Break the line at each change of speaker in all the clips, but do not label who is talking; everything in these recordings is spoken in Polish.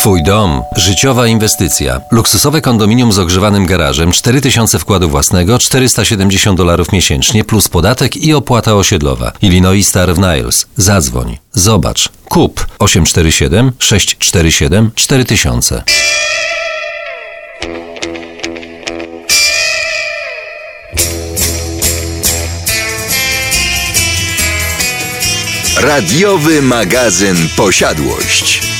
Twój dom. Życiowa inwestycja. Luksusowe kondominium z ogrzewanym garażem, 4000 wkładu własnego, 470 dolarów miesięcznie, plus podatek i opłata osiedlowa. Illinois Star Niles. Zadzwoń. Zobacz. Kup. 847 647 4000.
Radiowy magazyn Posiadłość.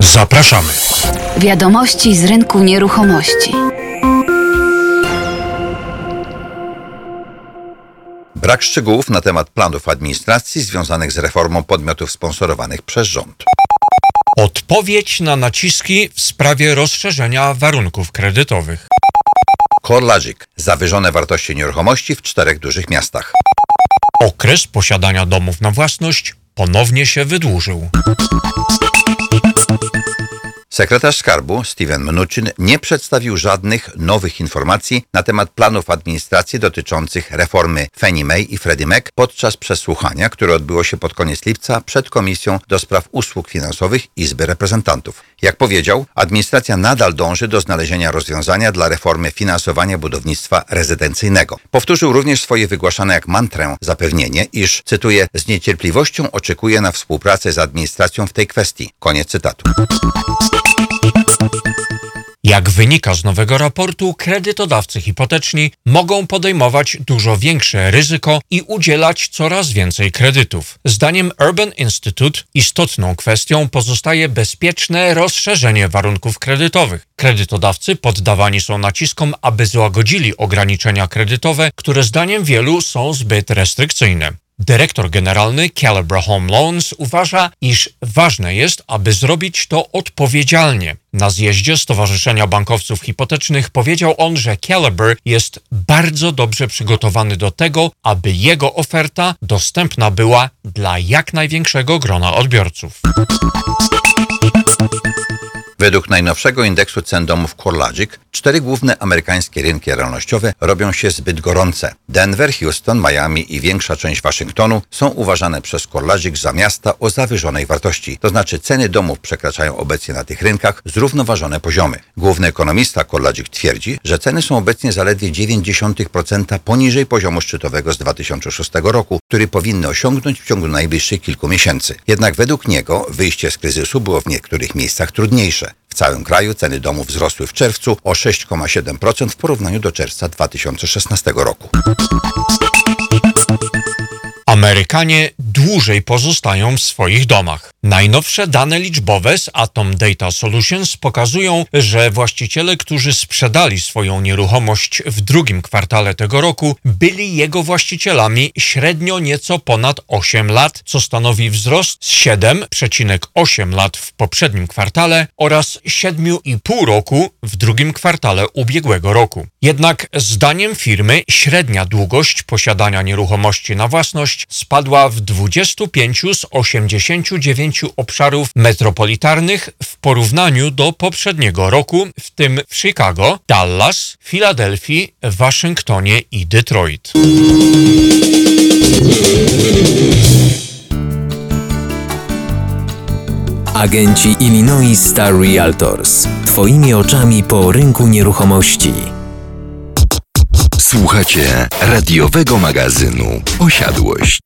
Zapraszamy.
Wiadomości z rynku nieruchomości.
Brak szczegółów na temat planów administracji związanych z reformą podmiotów sponsorowanych przez rząd.
Odpowiedź na naciski w sprawie rozszerzenia warunków kredytowych.
CoreLogic. Zawyżone wartości nieruchomości w czterech dużych miastach.
Okres posiadania domów na własność ponownie się wydłużył.
Sekretarz Skarbu Steven Mnuchin nie przedstawił żadnych nowych informacji na temat planów administracji dotyczących reformy Fannie Mae i Freddie Mac podczas przesłuchania, które odbyło się pod koniec lipca przed Komisją do Spraw Usług Finansowych Izby Reprezentantów. Jak powiedział, administracja nadal dąży do znalezienia rozwiązania dla reformy finansowania budownictwa rezydencyjnego. Powtórzył również swoje wygłaszane jak mantrę zapewnienie, iż, cytuję, z niecierpliwością oczekuje na współpracę z administracją w tej kwestii. Koniec cytatu.
Jak wynika z nowego raportu, kredytodawcy hipoteczni mogą podejmować dużo większe ryzyko i udzielać coraz więcej kredytów. Zdaniem Urban Institute istotną kwestią pozostaje bezpieczne rozszerzenie warunków kredytowych. Kredytodawcy poddawani są naciskom, aby złagodzili ograniczenia kredytowe, które zdaniem wielu są zbyt restrykcyjne. Dyrektor generalny Calibra Home Loans uważa, iż ważne jest, aby zrobić to odpowiedzialnie. Na zjeździe Stowarzyszenia Bankowców Hipotecznych powiedział on, że Caliber jest bardzo dobrze przygotowany do tego, aby jego oferta dostępna była dla jak największego grona odbiorców.
Według najnowszego indeksu cen domów CoreLogic, cztery główne amerykańskie rynki realnościowe robią się zbyt gorące. Denver, Houston, Miami i większa część Waszyngtonu są uważane przez CoreLogic za miasta o zawyżonej wartości, to znaczy ceny domów przekraczają obecnie na tych rynkach zrównoważone poziomy. Główny ekonomista CoreLogic twierdzi, że ceny są obecnie zaledwie 0,9% poniżej poziomu szczytowego z 2006 roku, który powinny osiągnąć w ciągu najbliższych kilku miesięcy. Jednak według niego wyjście z kryzysu było w niektórych miejscach trudniejsze. W całym kraju ceny domów wzrosły w czerwcu o 6,7% w porównaniu do czerwca 2016 roku.
Amerykanie dłużej pozostają w swoich domach. Najnowsze dane liczbowe z Atom Data Solutions pokazują, że właściciele, którzy sprzedali swoją nieruchomość w drugim kwartale tego roku, byli jego właścicielami średnio nieco ponad 8 lat, co stanowi wzrost z 7,8 lat w poprzednim kwartale oraz 7,5 roku w drugim kwartale ubiegłego roku. Jednak zdaniem firmy średnia długość posiadania nieruchomości na własność spadła w 25 z 89 obszarów metropolitarnych w porównaniu do poprzedniego roku, w tym w Chicago, Dallas, Filadelfii, Waszyngtonie i Detroit.
Agenci Illinois Star Realtors. Twoimi oczami po rynku nieruchomości.
Słuchacie radiowego magazynu Posiadłość.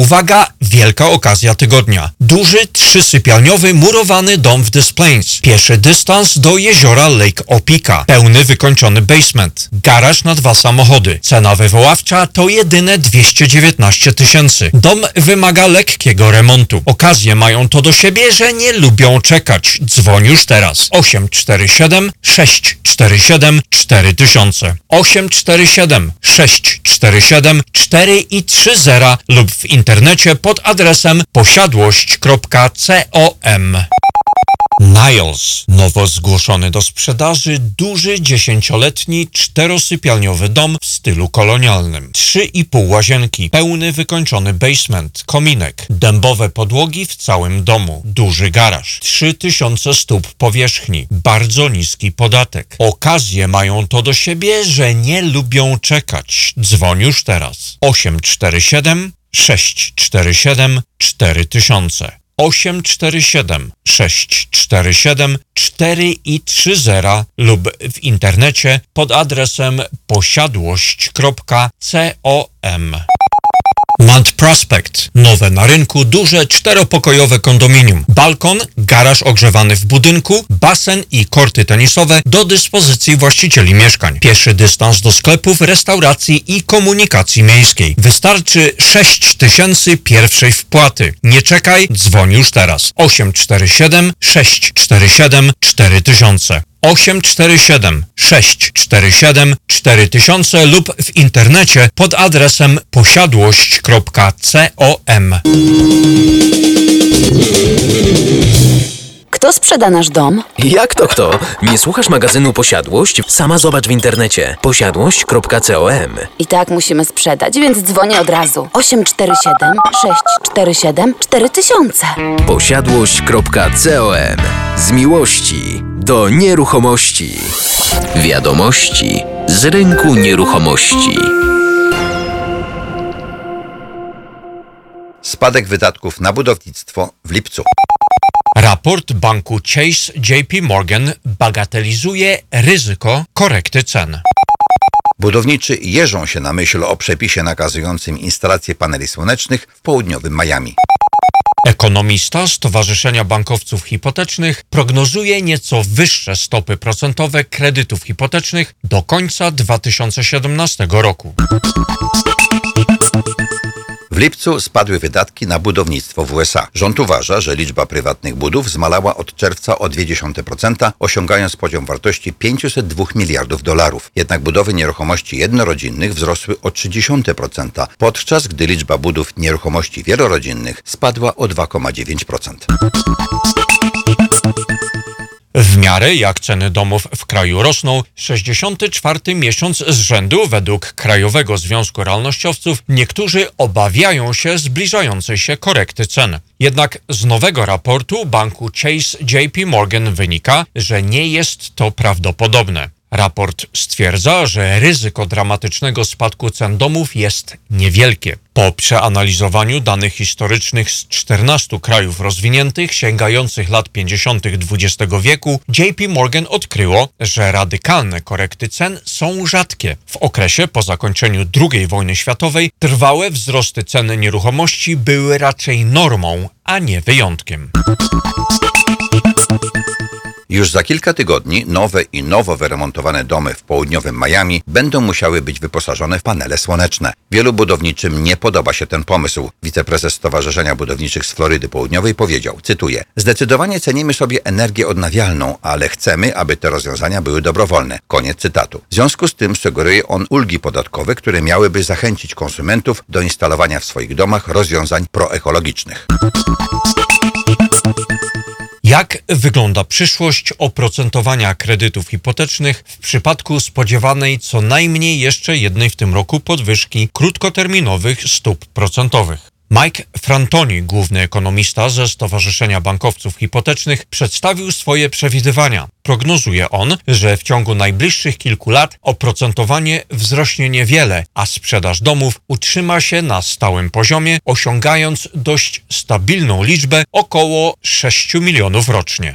Uwaga, wielka okazja tygodnia. Duży, trzysypialniowy, murowany dom w Des Plaines. Pieszy dystans do jeziora Lake Opika. Pełny wykończony basement. Garaż na dwa samochody. Cena wywoławcza to jedyne 219 tysięcy. Dom wymaga lekkiego remontu. Okazje mają to do siebie, że nie lubią czekać. Dzwoń już teraz. 847 647 4000 847 647 4 i 30 lub w internecie pod adresem posiadłość.com. Niles, nowo zgłoszony do sprzedaży, duży dziesięcioletni czterosypialniowy dom w stylu kolonialnym. Trzy i pół łazienki, pełny wykończony basement, kominek, dębowe podłogi w całym domu, duży garaż, 3000 stóp powierzchni, bardzo niski podatek. Okazje mają to do siebie, że nie lubią czekać. Dzwoń już teraz. 847 647 4000 847 647 4 i 30 lub w internecie pod adresem posiadłość.com. Mount Prospect. Nowe na rynku, duże czteropokojowe kondominium. Balkon, garaż ogrzewany w budynku, basen i korty tenisowe do dyspozycji właścicieli mieszkań. Pieszy dystans do sklepów, restauracji i komunikacji miejskiej. Wystarczy 6 tysięcy pierwszej wpłaty. Nie czekaj, dzwoń już teraz. 847 647 4000 847 647 4000 lub w internecie pod adresem posiadłość.com.
Kto sprzeda nasz dom?
Jak to kto? Nie słuchasz magazynu Posiadłość? Sama zobacz w internecie posiadłość.com.
I tak musimy sprzedać, więc dzwonię od razu. 847 647 4000.
Posiadłość.com. Z miłości do nieruchomości. Wiadomości z rynku nieruchomości.
Spadek wydatków na budownictwo w lipcu.
Raport banku Chase JP Morgan bagatelizuje ryzyko korekty cen.
Budowniczy jeżą się na myśl o przepisie nakazującym instalację paneli słonecznych w południowym Miami.
Ekonomista Stowarzyszenia Bankowców Hipotecznych prognozuje nieco wyższe stopy procentowe kredytów hipotecznych do końca 2017 roku.
W lipcu spadły wydatki na budownictwo w USA. Rząd uważa, że liczba prywatnych budów zmalała od czerwca o 0,2%, osiągając poziom wartości 502 miliardów dolarów. Jednak budowy nieruchomości jednorodzinnych wzrosły o 0,3%, podczas gdy liczba budów nieruchomości wielorodzinnych spadła o 2,9%.
W miarę jak ceny domów w kraju rosną, 64 miesiąc z rzędu według Krajowego Związku Realnościowców niektórzy obawiają się zbliżającej się korekty cen. Jednak z nowego raportu banku Chase JP Morgan wynika, że nie jest to prawdopodobne. Raport stwierdza, że ryzyko dramatycznego spadku cen domów jest niewielkie. Po przeanalizowaniu danych historycznych z 14 krajów rozwiniętych sięgających lat 50. XX wieku, JP Morgan odkryło, że radykalne korekty cen są rzadkie. W okresie po zakończeniu II wojny światowej trwałe wzrosty ceny nieruchomości były raczej normą, a nie wyjątkiem.
Już za kilka tygodni nowe i nowo wyremontowane domy w południowym Miami będą musiały być wyposażone w panele słoneczne. Wielu budowniczym nie podoba się ten pomysł. Wiceprezes Stowarzyszenia Budowniczych z Florydy Południowej powiedział, cytuję, Zdecydowanie cenimy sobie energię odnawialną, ale chcemy, aby te rozwiązania były dobrowolne. Koniec cytatu. W związku z tym sugeruje on ulgi podatkowe, które miałyby zachęcić konsumentów do instalowania w swoich domach rozwiązań proekologicznych.
Jak wygląda przyszłość oprocentowania kredytów hipotecznych w przypadku spodziewanej co najmniej jeszcze jednej w tym roku podwyżki krótkoterminowych stóp procentowych? Mike Frantoni, główny ekonomista ze Stowarzyszenia Bankowców Hipotecznych, przedstawił swoje przewidywania. Prognozuje on, że w ciągu najbliższych kilku lat oprocentowanie wzrośnie niewiele, a sprzedaż domów utrzyma się na stałym poziomie, osiągając dość stabilną liczbę około 6 milionów rocznie.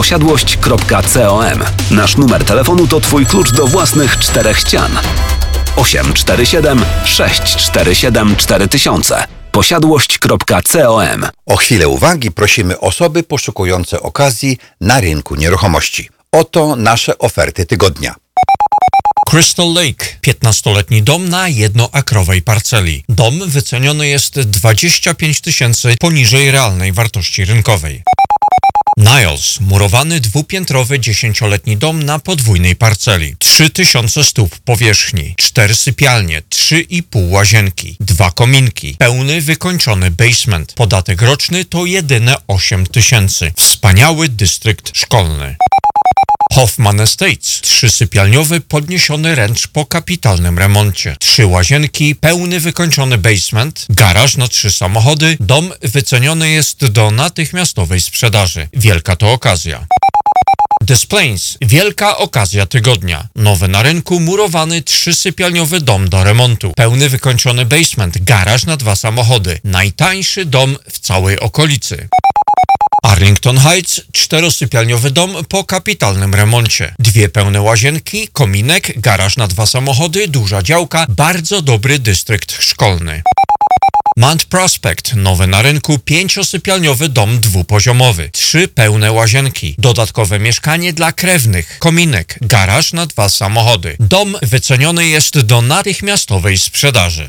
posiadłość.com. Nasz numer telefonu to Twój klucz do własnych czterech ścian. 847 647 4000 posiadłość.com
O chwilę uwagi prosimy osoby poszukujące okazji na rynku nieruchomości. Oto nasze oferty tygodnia.
Crystal Lake, 15-letni dom na jednoakrowej parceli. Dom wyceniony jest 25 tysięcy poniżej realnej wartości rynkowej. Niles, murowany dwupiętrowy dziesięcioletni dom na podwójnej parceli. 3000 stóp powierzchni, 4 sypialnie, 3,5 łazienki, dwa kominki, pełny wykończony basement. Podatek roczny to jedyne 8 tysięcy. Wspaniały dystrykt szkolny. Hoffman Estates, trzysypialniowy podniesiony ręcz po kapitalnym remoncie. Trzy łazienki, pełny wykończony basement, garaż na trzy samochody, dom wyceniony jest do natychmiastowej sprzedaży. Wielka to okazja. Des Plains. Wielka okazja tygodnia. Nowy na rynku, murowany trzysypialniowy dom do remontu. Pełny wykończony basement, garaż na dwa samochody. Najtańszy dom w całej okolicy. Arlington Heights, czterosypialniowy dom po kapitalnym remoncie. Dwie pełne łazienki, kominek, garaż na dwa samochody, duża działka, bardzo dobry dystrykt szkolny. Mount Prospect, nowy na rynku, pięciosypialniowy dom dwupoziomowy, trzy pełne łazienki, dodatkowe mieszkanie dla krewnych, kominek, garaż na dwa samochody. Dom wyceniony jest do natychmiastowej sprzedaży.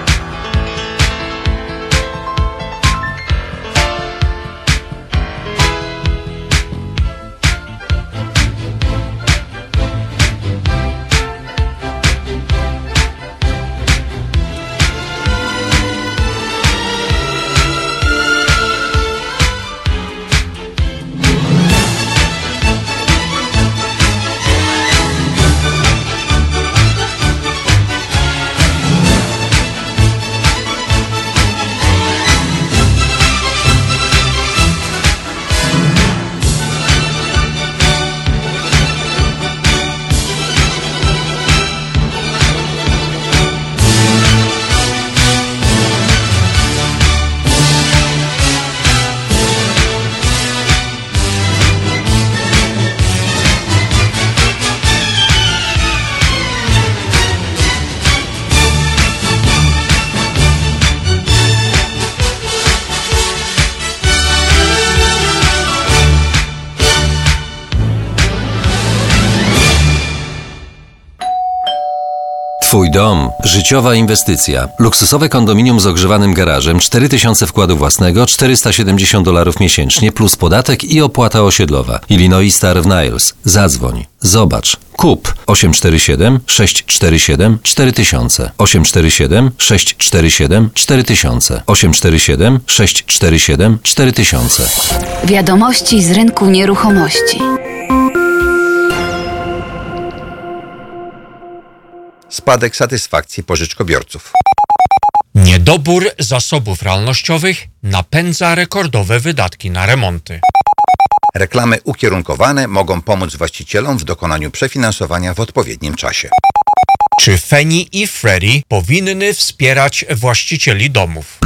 Twój dom. Życiowa inwestycja. Luksusowe kondominium z ogrzewanym garażem, 4000 wkładu własnego, 470 dolarów miesięcznie, plus podatek i opłata osiedlowa. Illinois Star Niles. Zadzwoń. Zobacz. Kup. 847 647 4000. 847 647 4000. 847 647 4000.
Wiadomości z rynku nieruchomości.
Spadek satysfakcji pożyczkobiorców.
Niedobór zasobów realnościowych napędza rekordowe wydatki na remonty.
Reklamy ukierunkowane mogą pomóc właścicielom w dokonaniu przefinansowania w odpowiednim czasie.
Czy Fannie i Freddie powinny wspierać właścicieli domów?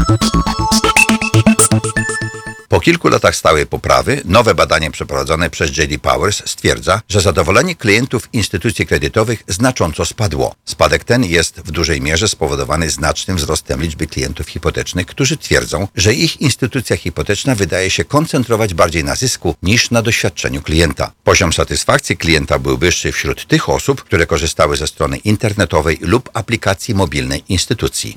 Kilku latach stałej poprawy, nowe badanie przeprowadzone przez J.D. Powers stwierdza, że zadowolenie klientów instytucji kredytowych znacząco spadło. Spadek ten jest w dużej mierze spowodowany znacznym wzrostem liczby klientów hipotecznych, którzy twierdzą, że ich instytucja hipoteczna wydaje się koncentrować bardziej na zysku niż na doświadczeniu klienta. Poziom satysfakcji klienta był wyższy wśród tych osób, które korzystały ze strony internetowej lub aplikacji mobilnej instytucji.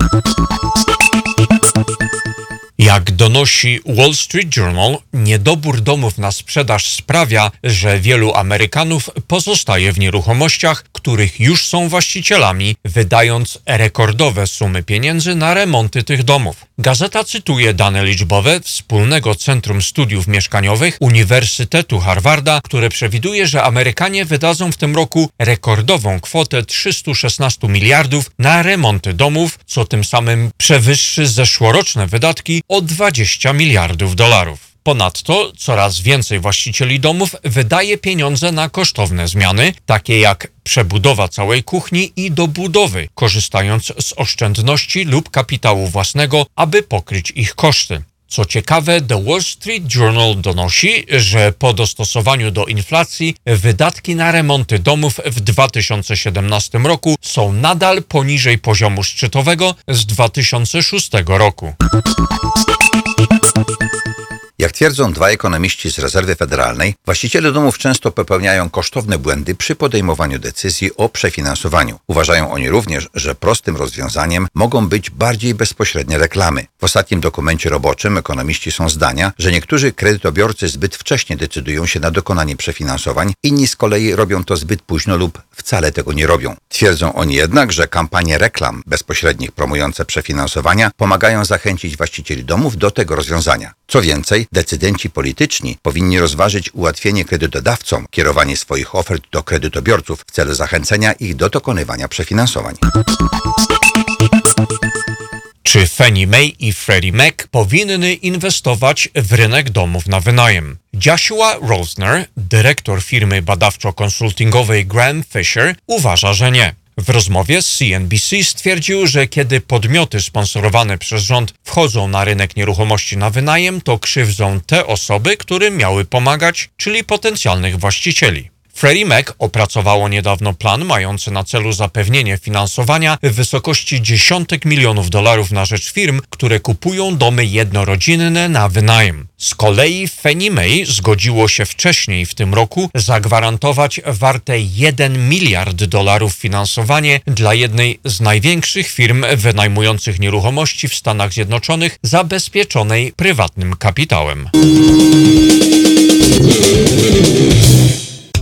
Jak donosi Wall Street Journal, niedobór domów na sprzedaż sprawia, że wielu Amerykanów pozostaje w nieruchomościach, których już są właścicielami, wydając rekordowe sumy pieniędzy na remonty tych domów. Gazeta cytuje dane liczbowe Wspólnego Centrum Studiów Mieszkaniowych Uniwersytetu Harvarda, które przewiduje, że Amerykanie wydadzą w tym roku rekordową kwotę 316 miliardów na remonty domów, co tym samym przewyższy zeszłoroczne wydatki o 20 miliardów dolarów. Ponadto coraz więcej właścicieli domów wydaje pieniądze na kosztowne zmiany, takie jak przebudowa całej kuchni i dobudowy, korzystając z oszczędności lub kapitału własnego, aby pokryć ich koszty. Co ciekawe, The Wall Street Journal donosi, że po dostosowaniu do inflacji wydatki na remonty domów w 2017 roku są nadal poniżej poziomu szczytowego z 2006 roku.
Jak twierdzą dwa ekonomiści z Rezerwy Federalnej, właściciele domów często popełniają kosztowne błędy przy podejmowaniu decyzji o przefinansowaniu. Uważają oni również, że prostym rozwiązaniem mogą być bardziej bezpośrednie reklamy. W ostatnim dokumencie roboczym ekonomiści są zdania, że niektórzy kredytobiorcy zbyt wcześnie decydują się na dokonanie przefinansowań, inni z kolei robią to zbyt późno lub wcale tego nie robią. Twierdzą oni jednak, że kampanie reklam bezpośrednich promujące przefinansowania pomagają zachęcić właścicieli domów do tego rozwiązania. Co więcej, decydenci polityczni powinni rozważyć ułatwienie kredytodawcom kierowanie swoich ofert do kredytobiorców w celu zachęcenia ich do dokonywania przefinansowań.
Czy Fannie Mae i Freddie Mac powinny inwestować w rynek domów na wynajem? Joshua Rosner, dyrektor firmy badawczo-konsultingowej Graham Fisher, uważa, że nie. W rozmowie z CNBC stwierdził, że kiedy podmioty sponsorowane przez rząd wchodzą na rynek nieruchomości na wynajem, to krzywdzą te osoby, którym miały pomagać, czyli potencjalnych właścicieli. Freddie Mac opracowało niedawno plan mający na celu zapewnienie finansowania w wysokości dziesiątek milionów dolarów na rzecz firm, które kupują domy jednorodzinne na wynajem. Z kolei Fannie Mae zgodziło się wcześniej w tym roku zagwarantować warte 1 miliard dolarów finansowanie dla jednej z największych firm wynajmujących nieruchomości w Stanach Zjednoczonych zabezpieczonej prywatnym kapitałem.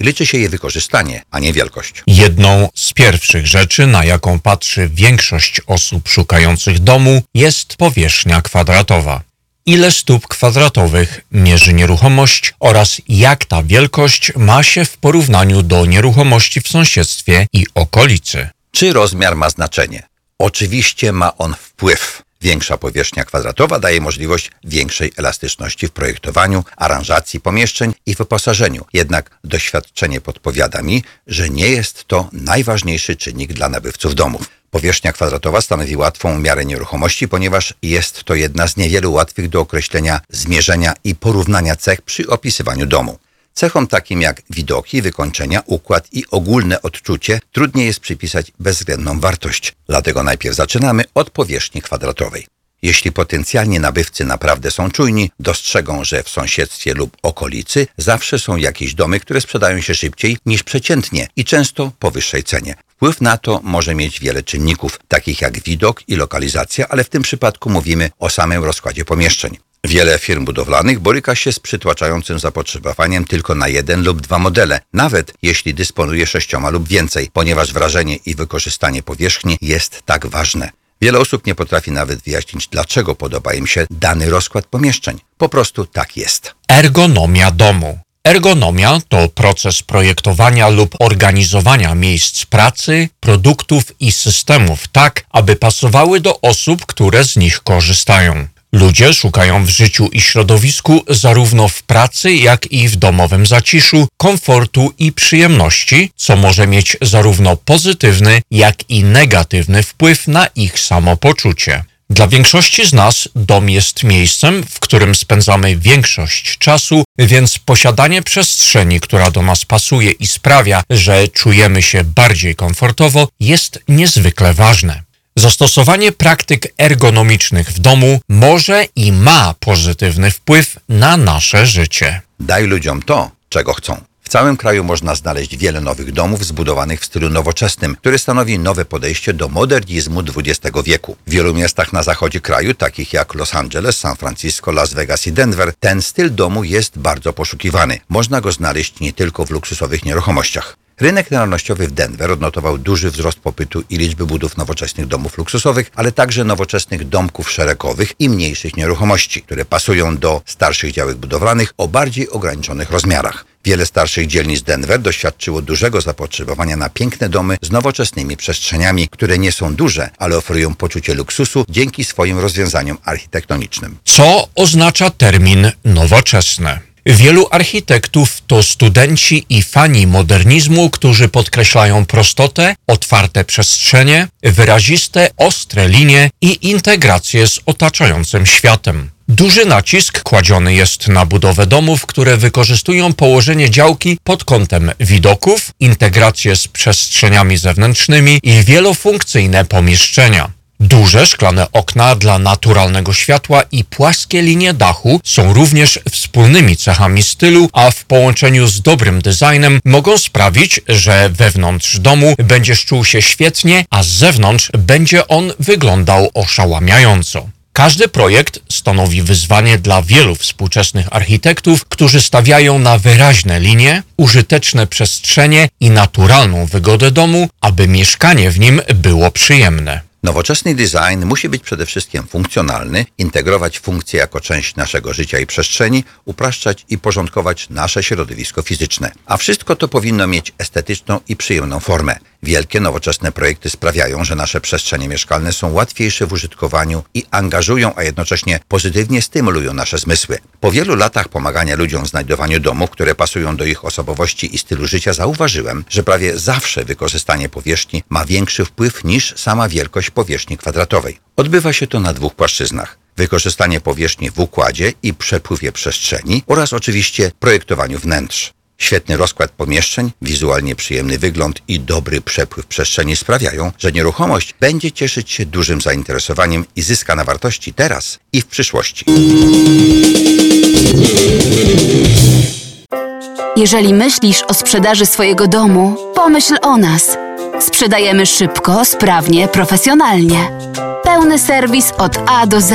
Liczy się jej wykorzystanie, a nie wielkość.
Jedną z pierwszych rzeczy, na jaką patrzy większość osób szukających domu, jest powierzchnia kwadratowa. Ile stóp kwadratowych mierzy nieruchomość oraz jak ta wielkość ma się w porównaniu do nieruchomości w sąsiedztwie i okolicy.
Czy rozmiar ma znaczenie? Oczywiście ma on wpływ. Większa powierzchnia kwadratowa daje możliwość większej elastyczności w projektowaniu, aranżacji pomieszczeń i wyposażeniu. Jednak doświadczenie podpowiada mi, że nie jest to najważniejszy czynnik dla nabywców domów. Powierzchnia kwadratowa stanowi łatwą miarę nieruchomości, ponieważ jest to jedna z niewielu łatwych do określenia, zmierzenia i porównania cech przy opisywaniu domu. Cechom takim jak widoki, wykończenia, układ i ogólne odczucie trudniej jest przypisać bezwzględną wartość. Dlatego najpierw zaczynamy od powierzchni kwadratowej. Jeśli potencjalni nabywcy naprawdę są czujni, dostrzegą, że w sąsiedztwie lub okolicy zawsze są jakieś domy, które sprzedają się szybciej niż przeciętnie i często po wyższej cenie. Wpływ na to może mieć wiele czynników, takich jak widok i lokalizacja, ale w tym przypadku mówimy o samym rozkładzie pomieszczeń. Wiele firm budowlanych boryka się z przytłaczającym zapotrzebowaniem tylko na jeden lub dwa modele, nawet jeśli dysponuje sześcioma lub więcej, ponieważ wrażenie i wykorzystanie powierzchni jest tak ważne. Wiele osób nie potrafi nawet wyjaśnić, dlaczego podoba im się dany rozkład pomieszczeń. Po prostu tak jest.
Ergonomia domu. Ergonomia to proces projektowania lub organizowania miejsc pracy, produktów i systemów tak, aby pasowały do osób, które z nich korzystają. Ludzie szukają w życiu i środowisku zarówno w pracy, jak i w domowym zaciszu komfortu i przyjemności, co może mieć zarówno pozytywny, jak i negatywny wpływ na ich samopoczucie. Dla większości z nas dom jest miejscem, w którym spędzamy większość czasu, więc posiadanie przestrzeni, która do nas pasuje i sprawia, że czujemy się bardziej komfortowo, jest niezwykle ważne. Zastosowanie praktyk ergonomicznych w domu może i ma pozytywny wpływ na nasze życie.
Daj ludziom to, czego chcą. W całym kraju można znaleźć wiele nowych domów zbudowanych w stylu nowoczesnym, który stanowi nowe podejście do modernizmu XX wieku. W wielu miastach na zachodzie kraju, takich jak Los Angeles, San Francisco, Las Vegas i Denver, ten styl domu jest bardzo poszukiwany. Można go znaleźć nie tylko w luksusowych nieruchomościach. Rynek nieruchomościowy w Denver odnotował duży wzrost popytu i liczby budów nowoczesnych domów luksusowych, ale także nowoczesnych domków szeregowych i mniejszych nieruchomości, które pasują do starszych działek budowlanych o bardziej ograniczonych rozmiarach. Wiele starszych dzielnic Denver doświadczyło dużego zapotrzebowania na piękne domy z nowoczesnymi przestrzeniami, które nie są duże, ale oferują poczucie luksusu dzięki swoim rozwiązaniom architektonicznym.
Co oznacza termin nowoczesne? Wielu architektów to studenci i fani modernizmu, którzy podkreślają prostotę, otwarte przestrzenie, wyraziste, ostre linie i integrację z otaczającym światem. Duży nacisk kładziony jest na budowę domów, które wykorzystują położenie działki pod kątem widoków, integrację z przestrzeniami zewnętrznymi i wielofunkcyjne pomieszczenia. Duże szklane okna dla naturalnego światła i płaskie linie dachu są również wspólnymi cechami stylu, a w połączeniu z dobrym designem mogą sprawić, że wewnątrz domu będziesz czuł się świetnie, a z zewnątrz będzie on wyglądał oszałamiająco. Każdy projekt stanowi wyzwanie dla wielu współczesnych architektów, którzy stawiają na wyraźne linie, użyteczne przestrzenie i naturalną wygodę domu, aby mieszkanie w nim było przyjemne.
Nowoczesny design musi być przede wszystkim funkcjonalny, integrować funkcje jako część naszego życia i przestrzeni, upraszczać i porządkować nasze środowisko fizyczne. A wszystko to powinno mieć estetyczną i przyjemną formę. Wielkie nowoczesne projekty sprawiają, że nasze przestrzenie mieszkalne są łatwiejsze w użytkowaniu i angażują, a jednocześnie pozytywnie stymulują nasze zmysły. Po wielu latach pomagania ludziom w znajdowaniu domów, które pasują do ich osobowości i stylu życia, zauważyłem, że prawie zawsze wykorzystanie powierzchni ma większy wpływ niż sama wielkość powierzchni kwadratowej. Odbywa się to na dwóch płaszczyznach wykorzystanie powierzchni w układzie i przepływie przestrzeni oraz oczywiście projektowaniu wnętrz. Świetny rozkład pomieszczeń, wizualnie przyjemny wygląd i dobry przepływ przestrzeni sprawiają, że nieruchomość będzie cieszyć się dużym zainteresowaniem i zyska na wartości teraz i w przyszłości.
Jeżeli myślisz o sprzedaży swojego domu, pomyśl o nas. Sprzedajemy szybko, sprawnie, profesjonalnie. Pełny serwis od A do Z.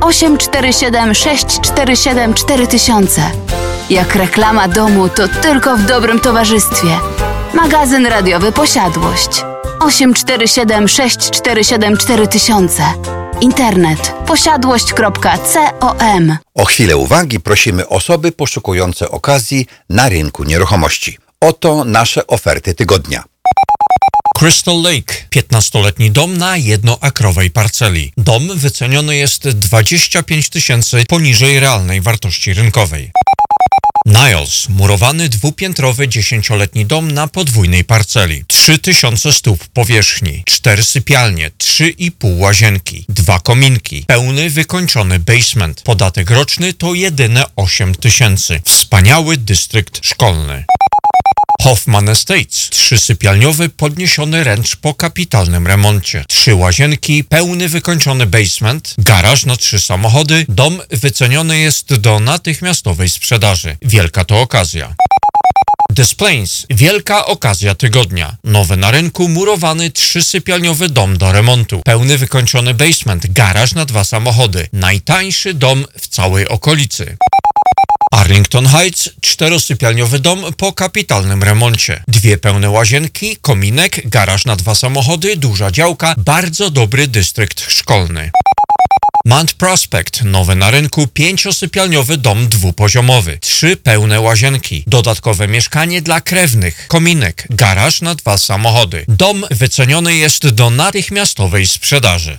847 647 4000 Jak reklama domu, to tylko w dobrym towarzystwie. Magazyn radiowy Posiadłość 847 647 4000 Internet posiadłość.com
O chwilę uwagi prosimy osoby poszukujące okazji na rynku nieruchomości. Oto nasze oferty tygodnia.
Crystal Lake, 15-letni dom na jednoakrowej parceli. Dom wyceniony jest 25 tysięcy poniżej realnej wartości rynkowej. Niles, murowany dwupiętrowy dziesięcioletni dom na podwójnej parceli. 3000 stóp powierzchni, 4 sypialnie, 3,5 łazienki, dwa kominki, pełny wykończony basement. Podatek roczny to jedyne 8 tysięcy. Wspaniały dystrykt szkolny. Hoffman Estates, trzysypialniowy podniesiony ręcz po kapitalnym remoncie. Trzy łazienki, pełny wykończony basement, garaż na trzy samochody, dom wyceniony jest do natychmiastowej sprzedaży. Wielka to okazja. Des Plains. Wielka okazja tygodnia. Nowy na rynku, murowany trzysypialniowy dom do remontu. Pełny wykończony basement, garaż na dwa samochody. Najtańszy dom w całej okolicy. Arlington Heights, czterosypialniowy dom po kapitalnym remoncie. Dwie pełne łazienki, kominek, garaż na dwa samochody, duża działka, bardzo dobry dystrykt szkolny. Mount Prospect, nowy na rynku, pięciosypialniowy dom dwupoziomowy, trzy pełne łazienki, dodatkowe mieszkanie dla krewnych, kominek, garaż na dwa samochody. Dom wyceniony jest do natychmiastowej sprzedaży.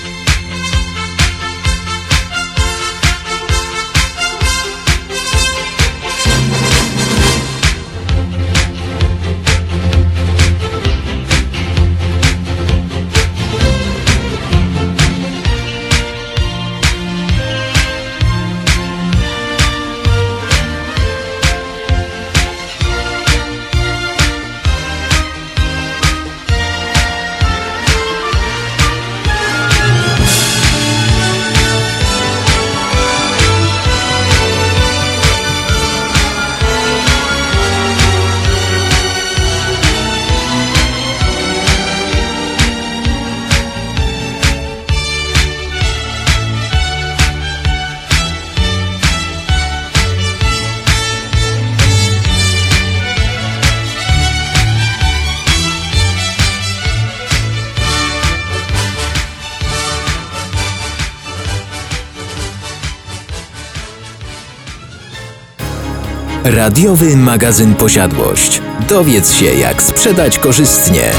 Radiowy magazyn Posiadłość. Dowiedz się, jak sprzedać korzystnie.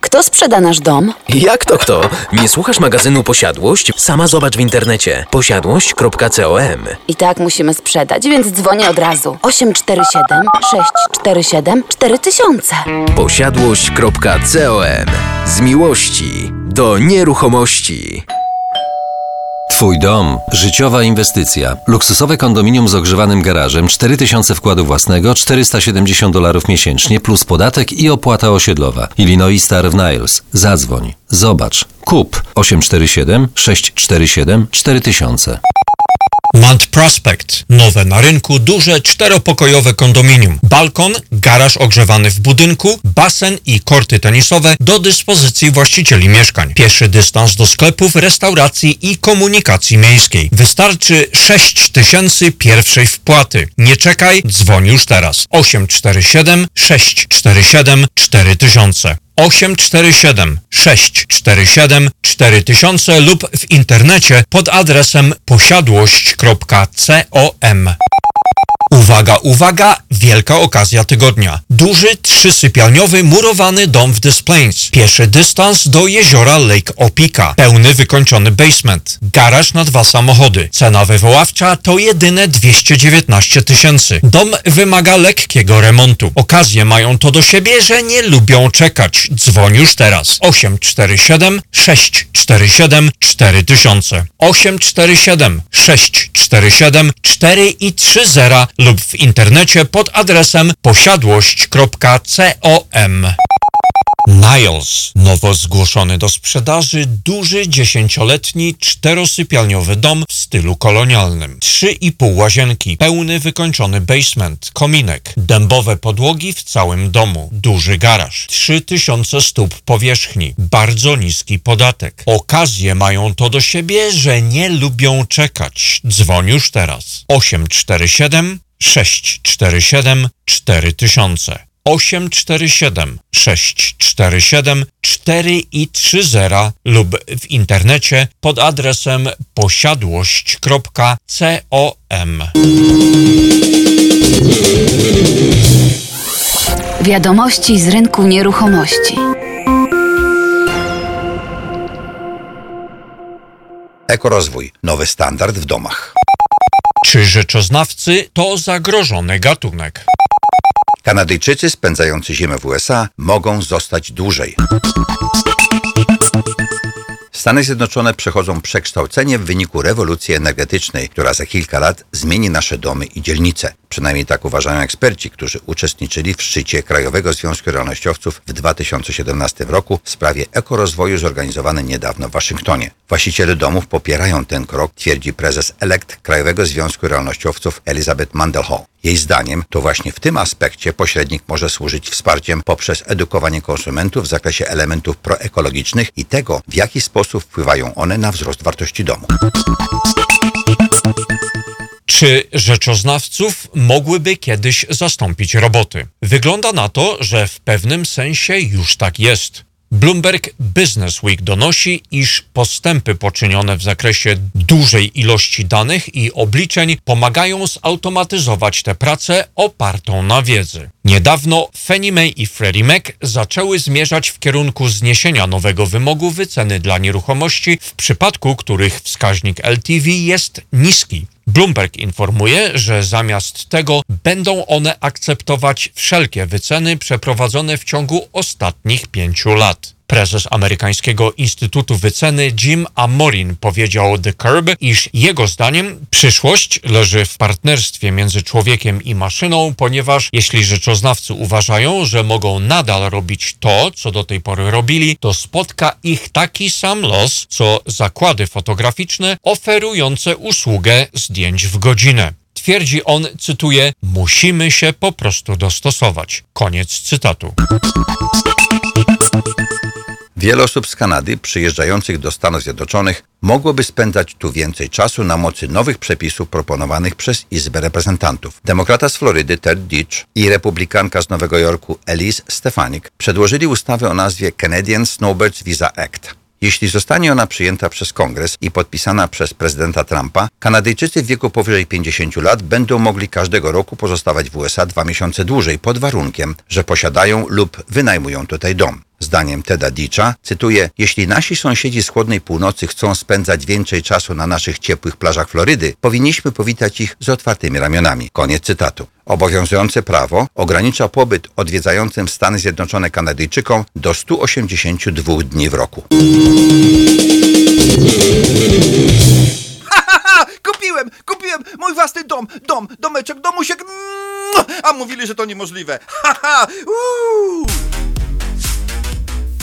Kto sprzeda nasz dom?
Jak to kto? Nie słuchasz magazynu Posiadłość? Sama zobacz w internecie posiadłość.com.
I tak musimy sprzedać, więc dzwonię od razu. 847 647 4000.
Posiadłość.com. Z miłości do nieruchomości.
Twój dom. Życiowa inwestycja. Luksusowe kondominium z ogrzewanym garażem, 4000 wkładu własnego, 470 dolarów miesięcznie, plus podatek i opłata osiedlowa. Illinois Star Niles. Zadzwoń. Zobacz. Kup. 847 647 4000.
Mount Prospect. Nowe na rynku, duże, czteropokojowe kondominium. Balkon, garaż ogrzewany w budynku, basen i korty tenisowe do dyspozycji właścicieli mieszkań. Pieszy dystans do sklepów, restauracji i komunikacji miejskiej. Wystarczy 6 tysięcy pierwszej wpłaty. Nie czekaj, dzwoń już teraz. 847 647 4000. 847 647 4000 lub w internecie pod adresem posiadłość.com. Uwaga, uwaga, wielka okazja tygodnia. Duży, trzysypialniowy, murowany dom w Des Plains. Pieszy dystans do jeziora Lake Opika. Pełny wykończony basement. Garaż na dwa samochody. Cena wywoławcza to jedyne 219 tysięcy. Dom wymaga lekkiego remontu. Okazje mają to do siebie, że nie lubią czekać. Dzwoń już teraz. 847 647 4000 847 647 4 i 30 lub w internecie pod adresem posiadłość.com. Niles, nowo zgłoszony do sprzedaży, duży dziesięcioletni czterosypialniowy dom w stylu kolonialnym. Trzy i pół łazienki, pełny wykończony basement, kominek, dębowe podłogi w całym domu, duży garaż, trzy tysiące stóp powierzchni, bardzo niski podatek. Okazje mają to do siebie, że nie lubią czekać. Dzwoń już teraz. 847 647 4000 847 647 4 i 30 lub w internecie pod adresem posiadłość.com.
Wiadomości z rynku nieruchomości.
Ekorozwój. Nowy standard w domach.
Czy rzeczoznawcy to zagrożony gatunek?
Kanadyjczycy spędzający zimę w USA mogą zostać dłużej. Stany Zjednoczone przechodzą przekształcenie w wyniku rewolucji energetycznej, która za kilka lat zmieni nasze domy i dzielnice. Przynajmniej tak uważają eksperci, którzy uczestniczyli w szczycie Krajowego Związku Realnościowców w 2017 roku w sprawie ekorozwoju zorganizowany niedawno w Waszyngtonie. Właściciele domów popierają ten krok, twierdzi prezes elekt Krajowego Związku Realnościowców Elizabeth Mandelhall. Jej zdaniem to właśnie w tym aspekcie pośrednik może służyć wsparciem poprzez edukowanie konsumentów w zakresie elementów proekologicznych i tego, w jaki sposób wpływają one na wzrost wartości domu.
Czy rzeczoznawców mogłyby kiedyś zastąpić roboty? Wygląda na to, że w pewnym sensie już tak jest. Bloomberg Business Week donosi, iż postępy poczynione w zakresie dużej ilości danych i obliczeń pomagają zautomatyzować tę pracę opartą na wiedzy. Niedawno Fannie Mae i Freddie Mac zaczęły zmierzać w kierunku zniesienia nowego wymogu wyceny dla nieruchomości, w przypadku których wskaźnik LTV jest niski. Bloomberg informuje, że zamiast tego będą one akceptować wszelkie wyceny przeprowadzone w ciągu ostatnich pięciu lat. Prezes amerykańskiego Instytutu Wyceny Jim Amorin powiedział The Curb, iż jego zdaniem przyszłość leży w partnerstwie między człowiekiem i maszyną, ponieważ jeśli rzeczoznawcy uważają, że mogą nadal robić to, co do tej pory robili, to spotka ich taki sam los, co zakłady fotograficzne oferujące usługę zdjęć w godzinę. Twierdzi on, cytuję, musimy się po prostu dostosować. Koniec cytatu.
Wiele osób z Kanady przyjeżdżających do Stanów Zjednoczonych mogłoby spędzać tu więcej czasu na mocy nowych przepisów proponowanych przez Izbę Reprezentantów. Demokrata z Florydy Ted Ditch i republikanka z Nowego Jorku Elise Stefanik przedłożyli ustawę o nazwie Canadian Snowbirds Visa Act. Jeśli zostanie ona przyjęta przez Kongres i podpisana przez prezydenta Trumpa, Kanadyjczycy w wieku powyżej 50 lat będą mogli każdego roku pozostawać w USA dwa miesiące dłużej pod warunkiem, że posiadają lub wynajmują tutaj dom. Zdaniem Teda Dicza, cytuję, jeśli nasi sąsiedzi z chłodnej północy chcą spędzać więcej czasu na naszych ciepłych plażach Florydy, powinniśmy powitać ich z otwartymi ramionami. Koniec cytatu. Obowiązujące prawo ogranicza pobyt odwiedzającym Stany Zjednoczone Kanadyjczykom do 182 dni w roku.
Kupiłem, kupiłem mój własny dom, dom, domeczek, domusiek, mm, a mówili, że to niemożliwe. Haha, uuu.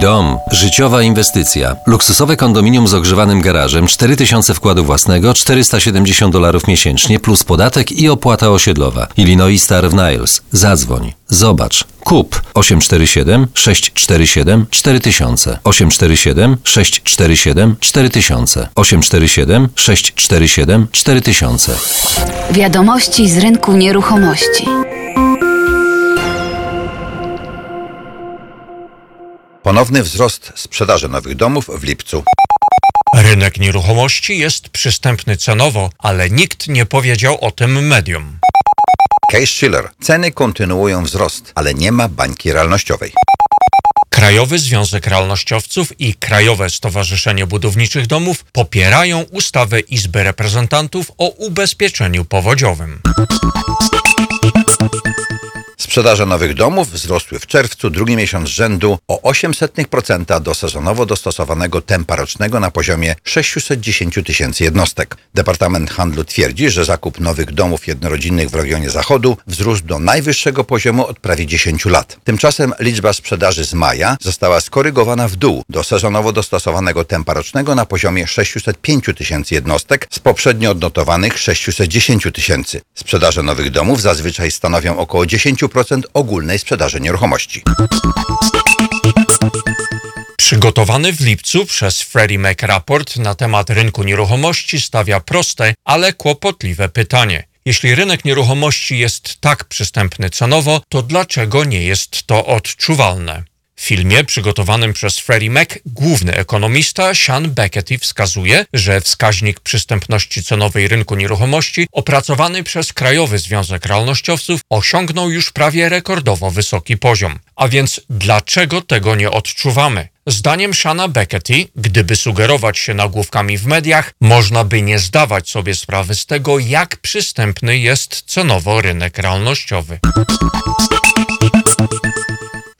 Dom. Życiowa inwestycja. Luksusowe kondominium z ogrzewanym garażem, 4000 wkładu własnego, 470 dolarów miesięcznie, plus podatek i opłata osiedlowa. Illinois Star Niles. Zadzwoń. Zobacz. Kup. 847 647 4000. 847 647 4000. 847 647 4000.
Wiadomości z rynku nieruchomości.
Ponowny wzrost sprzedaży nowych domów w lipcu.
Rynek nieruchomości jest przystępny cenowo, ale nikt nie powiedział o tym medium.
Case Schiller. Ceny kontynuują wzrost, ale nie ma bańki realnościowej.
Krajowy Związek Realnościowców i Krajowe Stowarzyszenie Budowniczych Domów popierają ustawę Izby Reprezentantów o ubezpieczeniu powodziowym.
Sprzedaże nowych domów wzrosły w czerwcu drugi miesiąc rzędu o 0,08% do sezonowo dostosowanego tempa rocznego na poziomie 610 tysięcy jednostek. Departament Handlu twierdzi, że zakup nowych domów jednorodzinnych w regionie zachodu wzrósł do najwyższego poziomu od prawie 10 lat. Tymczasem liczba sprzedaży z maja została skorygowana w dół do sezonowo dostosowanego tempa rocznego na poziomie 605 tysięcy jednostek z poprzednio odnotowanych 610 tysięcy. Sprzedaże nowych domów zazwyczaj stanowią około 10% ogólnej sprzedaży nieruchomości.
Przygotowany w lipcu przez Freddie Mac raport na temat rynku nieruchomości stawia proste, ale kłopotliwe pytanie. Jeśli rynek nieruchomości jest tak przystępny cenowo, to dlaczego nie jest to odczuwalne? W filmie przygotowanym przez Freddie Mac główny ekonomista Sean Becketty wskazuje, że wskaźnik przystępności cenowej rynku nieruchomości opracowany przez Krajowy Związek Realnościowców osiągnął już prawie rekordowo wysoki poziom. A więc dlaczego tego nie odczuwamy? Zdaniem Shana Becketty, gdyby sugerować się nagłówkami w mediach, można by nie zdawać sobie sprawy z tego, jak przystępny jest cenowo rynek realnościowy.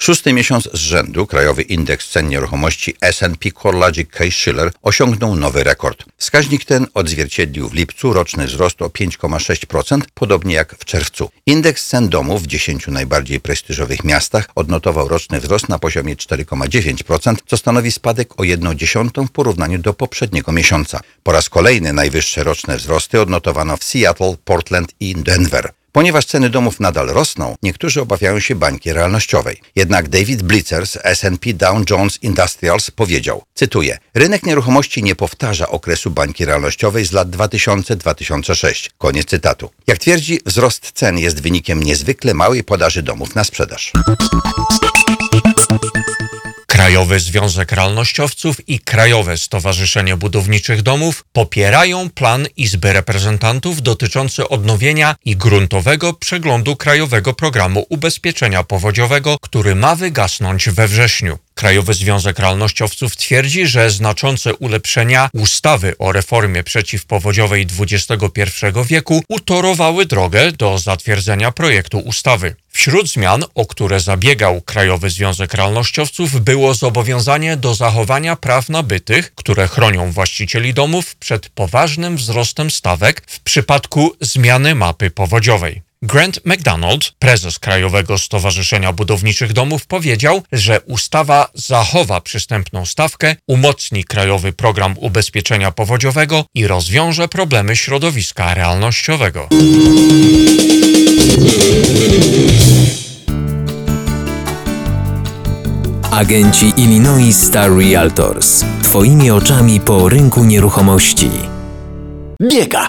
Szósty miesiąc z rzędu krajowy indeks cen nieruchomości S&P CoreLogic Case Shiller osiągnął nowy rekord. Wskaźnik ten odzwierciedlił w lipcu roczny wzrost o 5,6%, podobnie jak w czerwcu. Indeks cen domów w 10 najbardziej prestiżowych miastach odnotował roczny wzrost na poziomie 4,9%, co stanowi spadek o 1,1 w porównaniu do poprzedniego miesiąca. Po raz kolejny najwyższe roczne wzrosty odnotowano w Seattle, Portland i Denver. Ponieważ ceny domów nadal rosną, niektórzy obawiają się bańki realnościowej. Jednak David Blitzer z S&P Dow Jones Industrials powiedział, cytuję, rynek nieruchomości nie powtarza okresu bańki realnościowej z lat 2000-2006. Koniec cytatu. Jak twierdzi, wzrost cen jest wynikiem niezwykle małej podaży domów na sprzedaż.
Krajowy Związek Realnościowców i Krajowe Stowarzyszenie Budowniczych Domów popierają plan Izby Reprezentantów dotyczący odnowienia i gruntowego przeglądu Krajowego Programu Ubezpieczenia Powodziowego, który ma wygasnąć we wrześniu. Krajowy Związek Realnościowców twierdzi, że znaczące ulepszenia ustawy o reformie przeciwpowodziowej XXI wieku utorowały drogę do zatwierdzenia projektu ustawy. Wśród zmian, o które zabiegał Krajowy Związek Realnościowców, było zobowiązanie do zachowania praw nabytych, które chronią właścicieli domów przed poważnym wzrostem stawek w przypadku zmiany mapy powodziowej. Grant McDonald, prezes Krajowego Stowarzyszenia Budowniczych Domów, powiedział, że ustawa zachowa przystępną stawkę, umocni krajowy program ubezpieczenia powodziowego i rozwiąże problemy środowiska realnościowego.
Agenci Illinois Star Realtors. Twoimi oczami po rynku nieruchomości.
Biega,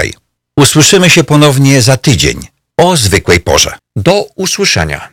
Usłyszymy się ponownie za tydzień o zwykłej porze.
Do usłyszenia.